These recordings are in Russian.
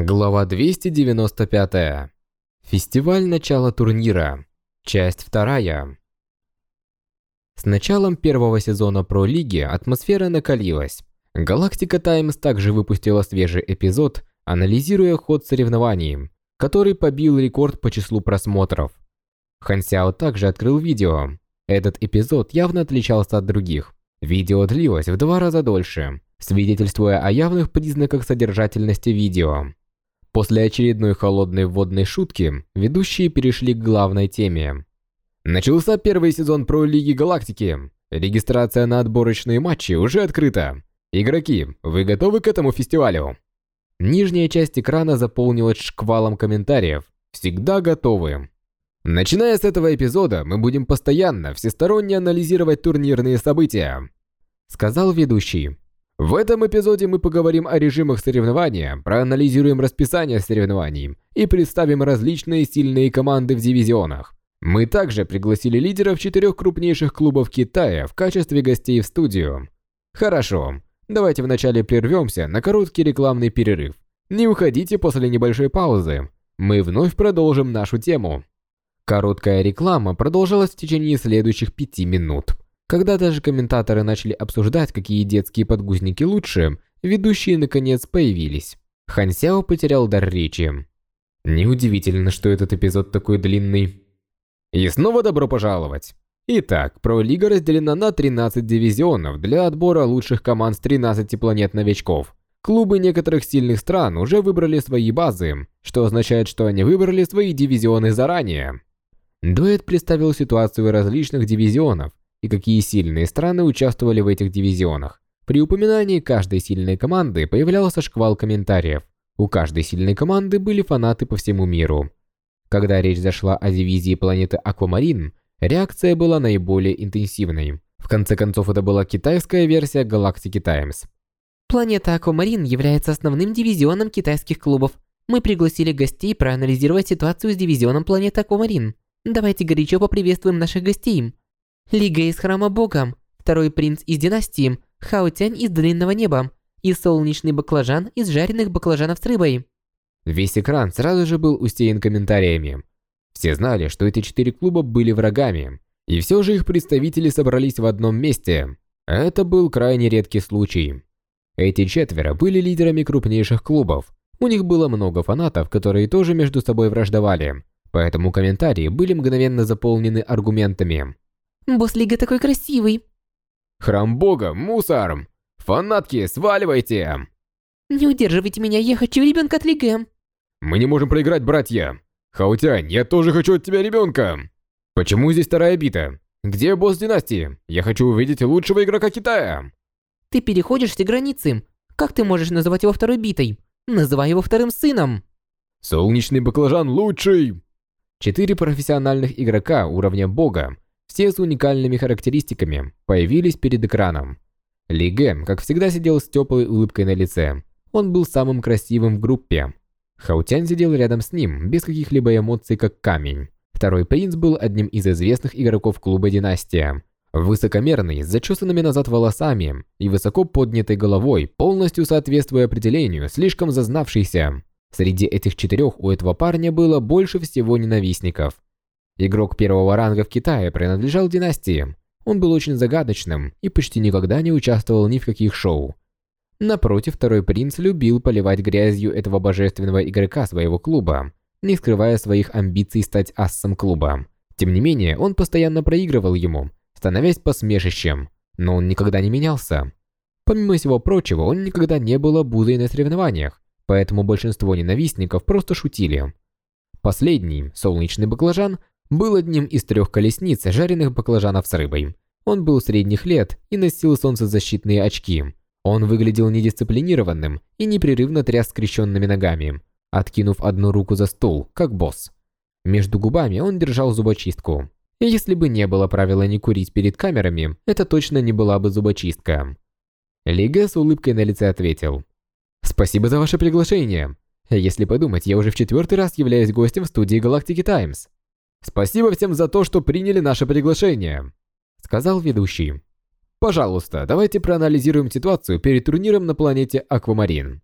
Глава 295. Фестиваль начала турнира. Часть вторая. С началом первого сезона Про-лиги атмосфера накалилась. Галактика Таймс также выпустила свежий эпизод, анализируя ход соревнований, который побил рекорд по числу просмотров. Хан Сяо также открыл видео. Этот эпизод явно отличался от других. Видео длилось в два раза дольше, свидетельствуя о явных признаках содержательности видео. После очередной холодной вводной шутки, ведущие перешли к главной теме. Начался первый сезон Про Лиги Галактики. Регистрация на отборочные матчи уже открыта. Игроки, вы готовы к этому фестивалю? Нижняя часть экрана заполнилась шквалом комментариев. Всегда готовы. Начиная с этого эпизода, мы будем постоянно, всесторонне анализировать турнирные события, сказал ведущий. В этом эпизоде мы поговорим о режимах соревнования, проанализируем расписание соревнований и представим различные сильные команды в дивизионах. Мы также пригласили лидеров четырех крупнейших клубов Китая в качестве гостей в студию. Хорошо, давайте вначале прервемся на короткий рекламный перерыв. Не уходите после небольшой паузы. Мы вновь продолжим нашу тему. Короткая реклама продолжалась в течение следующих пяти минут. Когда даже комментаторы начали обсуждать, какие детские подгузники лучше, ведущие наконец появились. Хан Сяо потерял дар речи. Неудивительно, что этот эпизод такой длинный. И снова добро пожаловать. Итак, Про-лига разделена на 13 дивизионов для отбора лучших команд с 13 планет новичков. Клубы некоторых сильных стран уже выбрали свои базы, что означает, что они выбрали свои дивизионы заранее. Дуэт представил ситуацию различных дивизионов, и какие сильные страны участвовали в этих дивизионах. При упоминании каждой сильной команды появлялся шквал комментариев. У каждой сильной команды были фанаты по всему миру. Когда речь зашла о дивизии планеты Аквамарин, реакция была наиболее интенсивной. В конце концов, это была китайская версия Галактики Таймс. Планета Аквамарин является основным дивизионом китайских клубов. Мы пригласили гостей проанализировать ситуацию с дивизионом планеты Аквамарин. Давайте горячо поприветствуем наших гостей. Лига из Храма Бога, второй принц из династии, Хаотянь из Длинного Неба и солнечный баклажан из жареных баклажанов с рыбой. Весь экран сразу же был усеян комментариями. Все знали, что эти четыре клуба были врагами, и все же их представители собрались в одном месте. Это был крайне редкий случай. Эти четверо были лидерами крупнейших клубов. У них было много фанатов, которые тоже между собой враждовали, поэтому комментарии были мгновенно заполнены аргументами. Босс Лига такой красивый. Храм Бога, мусор! Фанатки, сваливайте! Не удерживайте меня, я хочу ребенка от Лиги. Мы не можем проиграть, братья. Хаутянь, я тоже хочу от тебя ребенка. Почему здесь вторая бита? Где босс династии? Я хочу увидеть лучшего игрока Китая. Ты переходишь все границы. Как ты можешь называть его второй битой? Называй его вторым сыном. Солнечный баклажан лучший. Четыре профессиональных игрока уровня бога все с уникальными характеристиками, появились перед экраном. Ли Гэ, как всегда, сидел с теплой улыбкой на лице. Он был самым красивым в группе. Хаутянь сидел рядом с ним, без каких-либо эмоций, как камень. Второй принц был одним из известных игроков клуба «Династия». Высокомерный, с зачесанными назад волосами и высоко поднятой головой, полностью соответствуя определению, слишком зазнавшийся. Среди этих четырех у этого парня было больше всего ненавистников. Игрок первого ранга в Китае принадлежал династии. Он был очень загадочным и почти никогда не участвовал ни в каких шоу. Напротив, второй принц любил поливать грязью этого божественного игрока своего клуба, не скрывая своих амбиций стать ассом клуба. Тем не менее, он постоянно проигрывал ему, становясь посмешищем, но он никогда не менялся. Помимо всего прочего, он никогда не был обузой на соревнованиях, поэтому большинство ненавистников просто шутили. Последний, солнечный баклажан, был одним из трех колесниц жареных баклажанов с рыбой. Он был средних лет и носил солнцезащитные очки. Он выглядел недисциплинированным и непрерывно тряс скрещенными ногами, откинув одну руку за стол, как босс. Между губами он держал зубочистку. Если бы не было правила не курить перед камерами, это точно не была бы зубочистка. Лига с улыбкой на лице ответил. «Спасибо за ваше приглашение. Если подумать, я уже в четвертый раз являюсь гостем в студии Галактики Таймс. «Спасибо всем за то, что приняли наше приглашение», — сказал ведущий. «Пожалуйста, давайте проанализируем ситуацию перед турниром на планете Аквамарин».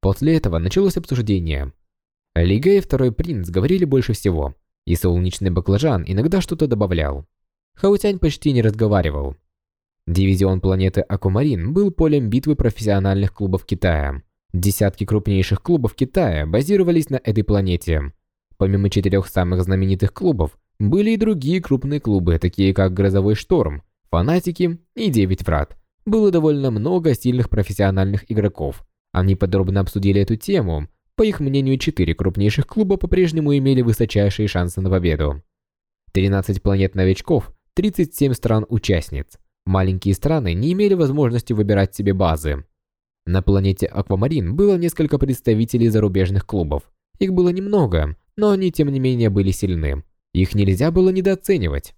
После этого началось обсуждение. Лига и Второй Принц говорили больше всего, и Солнечный Баклажан иногда что-то добавлял. Хаутянь почти не разговаривал. Дивизион планеты Акумарин был полем битвы профессиональных клубов Китая. Десятки крупнейших клубов Китая базировались на этой планете. Помимо четырех самых знаменитых клубов, были и другие крупные клубы, такие как Грозовой Шторм, Фанатики и Девять Врат. Было довольно много сильных профессиональных игроков. Они подробно обсудили эту тему. По их мнению, четыре крупнейших клуба по-прежнему имели высочайшие шансы на победу. 13 планет новичков, 37 стран-участниц. Маленькие страны не имели возможности выбирать себе базы. На планете Аквамарин было несколько представителей зарубежных клубов. Их было немного, но они тем не менее были сильны. Их нельзя было недооценивать.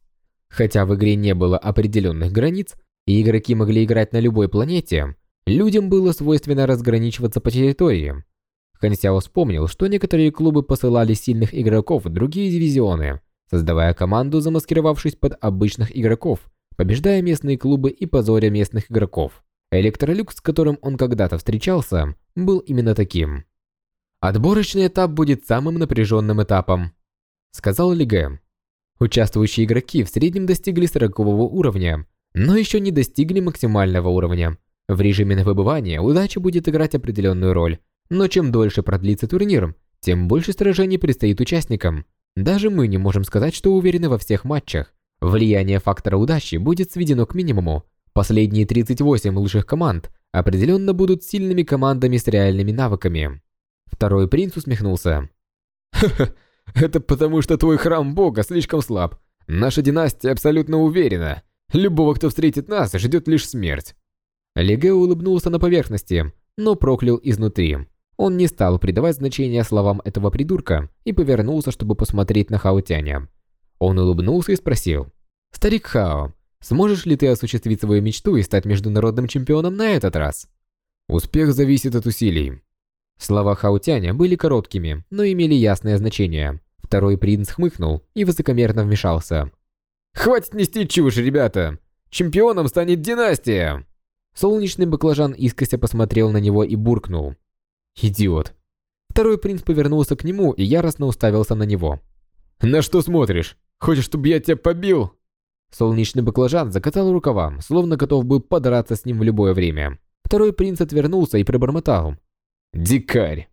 Хотя в игре не было определенных границ, и игроки могли играть на любой планете, людям было свойственно разграничиваться по территории. Хансяо вспомнил, что некоторые клубы посылали сильных игроков в другие дивизионы, создавая команду, замаскировавшись под обычных игроков, побеждая местные клубы и позоря местных игроков. Электролюкс, с которым он когда-то встречался, был именно таким. Отборочный этап будет самым напряженным этапом, сказал Лиге. Участвующие игроки в среднем достигли 40 уровня, но еще не достигли максимального уровня. В режиме на выбывание удача будет играть определенную роль, но чем дольше продлится турнир, тем больше сражений предстоит участникам. Даже мы не можем сказать, что уверены во всех матчах. Влияние фактора удачи будет сведено к минимуму. Последние 38 лучших команд определенно будут сильными командами с реальными навыками. Второй принц усмехнулся. «Ха-ха, это потому, что твой храм бога слишком слаб. Наша династия абсолютно уверена. Любого, кто встретит нас, ждет лишь смерть. Леге улыбнулся на поверхности, но проклял изнутри. Он не стал придавать значения словам этого придурка и повернулся, чтобы посмотреть на Хаотяня. Он улыбнулся и спросил. «Старик Хао, сможешь ли ты осуществить свою мечту и стать международным чемпионом на этот раз?» «Успех зависит от усилий. Слова Хаутяня были короткими, но имели ясное значение. Второй принц хмыкнул и высокомерно вмешался. «Хватит нести чушь, ребята! Чемпионом станет династия!» Солнечный баклажан искося посмотрел на него и буркнул. «Идиот!» Второй принц повернулся к нему и яростно уставился на него. «На что смотришь? Хочешь, чтобы я тебя побил?» Солнечный баклажан закатал рукава, словно готов был подраться с ним в любое время. Второй принц отвернулся и пробормотал. Дикарь.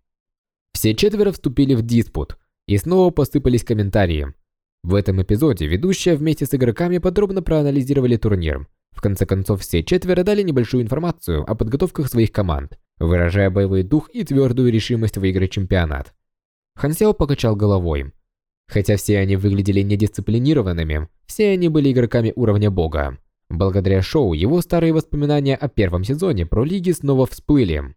Все четверо вступили в диспут, и снова посыпались комментарии. В этом эпизоде ведущие вместе с игроками подробно проанализировали турнир. В конце концов, все четверо дали небольшую информацию о подготовках своих команд, выражая боевой дух и твердую решимость выиграть чемпионат. Хансяо покачал головой. Хотя все они выглядели недисциплинированными, все они были игроками уровня бога. Благодаря шоу его старые воспоминания о первом сезоне про лиги снова всплыли.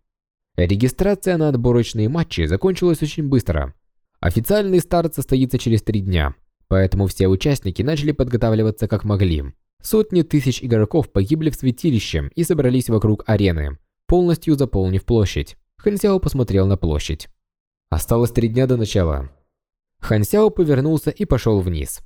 Регистрация на отборочные матчи закончилась очень быстро. Официальный старт состоится через три дня, поэтому все участники начали подготавливаться как могли. Сотни тысяч игроков погибли в святилище и собрались вокруг арены, полностью заполнив площадь. Хансяо посмотрел на площадь. Осталось три дня до начала. Хансяо повернулся и пошел вниз.